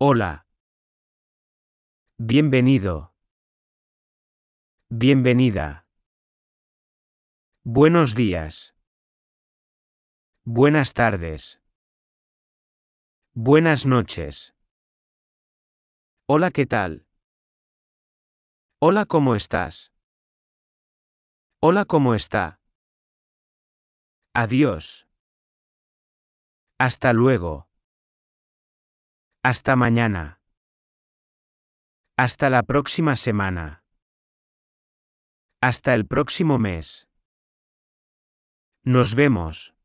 Hola. Bienvenido. Bienvenida. Buenos días. Buenas tardes. Buenas noches. Hola, ¿qué tal? Hola, ¿cómo estás? Hola, ¿cómo está? Adiós. Hasta luego. Hasta mañana. Hasta la próxima semana. Hasta el próximo mes. Nos vemos.